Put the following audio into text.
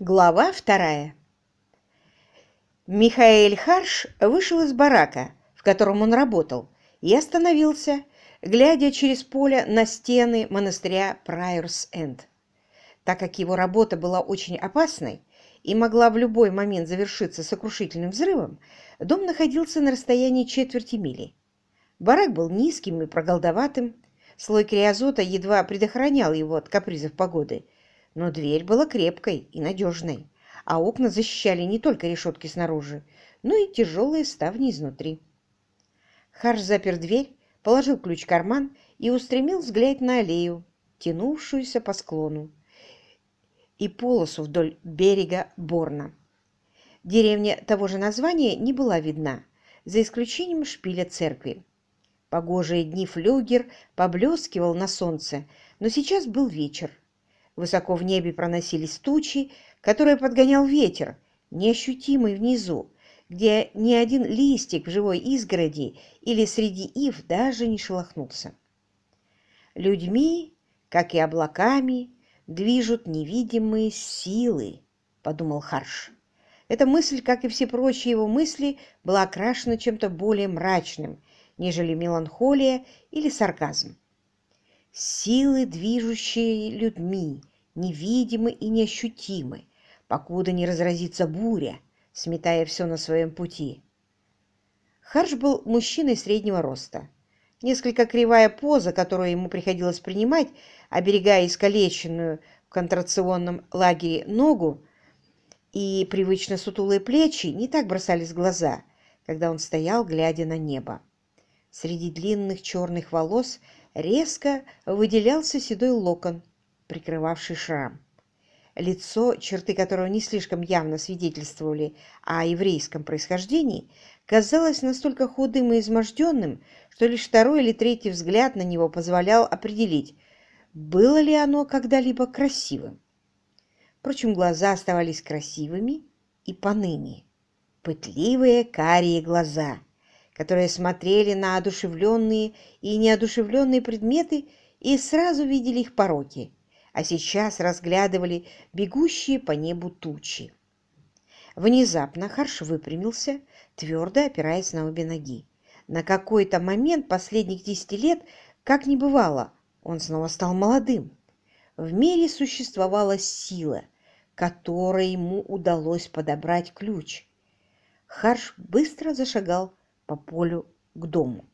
Глава вторая. Михаэль Харш вышел из барака, в котором он работал, и остановился, глядя через поле на стены монастыря Прайорс-Энд. Так как его работа была очень опасной и могла в любой момент завершиться сокрушительным взрывом, дом находился на расстоянии четверти мили. Барак был низким и проголдоватым, слой криозота едва предохранял его от капризов погоды – но дверь была крепкой и надежной, а окна защищали не только решетки снаружи, но и тяжелые ставни изнутри. Харш запер дверь, положил ключ в карман и устремил взгляд на аллею, тянувшуюся по склону, и полосу вдоль берега Борна. Деревня того же названия не была видна, за исключением шпиля церкви. Погожие дни флюгер поблескивал на солнце, но сейчас был вечер, Высоко в небе проносились тучи, которые подгонял ветер, неощутимый внизу, где ни один листик в живой изгороди или среди ив даже не шелохнулся. Людьми, как и облаками, движут невидимые силы, подумал Харш. Эта мысль, как и все прочие его мысли, была окрашена чем-то более мрачным, нежели меланхолия или сарказм. Силы, движущие людьми, невидимы и неощутимы, покуда не разразится буря, сметая все на своем пути. Харш был мужчиной среднего роста. Несколько кривая поза, которую ему приходилось принимать, оберегая искалеченную в контрационном лагере ногу, и привычно сутулые плечи не так бросались в глаза, когда он стоял, глядя на небо. Среди длинных черных волос резко выделялся седой локон, прикрывавший шрам. Лицо, черты которого не слишком явно свидетельствовали о еврейском происхождении, казалось настолько худым и изможденным, что лишь второй или третий взгляд на него позволял определить, было ли оно когда-либо красивым. Впрочем, глаза оставались красивыми и поныне. Пытливые карие глаза, которые смотрели на одушевленные и неодушевленные предметы и сразу видели их пороки – а сейчас разглядывали бегущие по небу тучи. Внезапно Харш выпрямился, твердо опираясь на обе ноги. На какой-то момент последних десяти лет, как не бывало, он снова стал молодым. В мире существовала сила, которой ему удалось подобрать ключ. Харш быстро зашагал по полю к дому.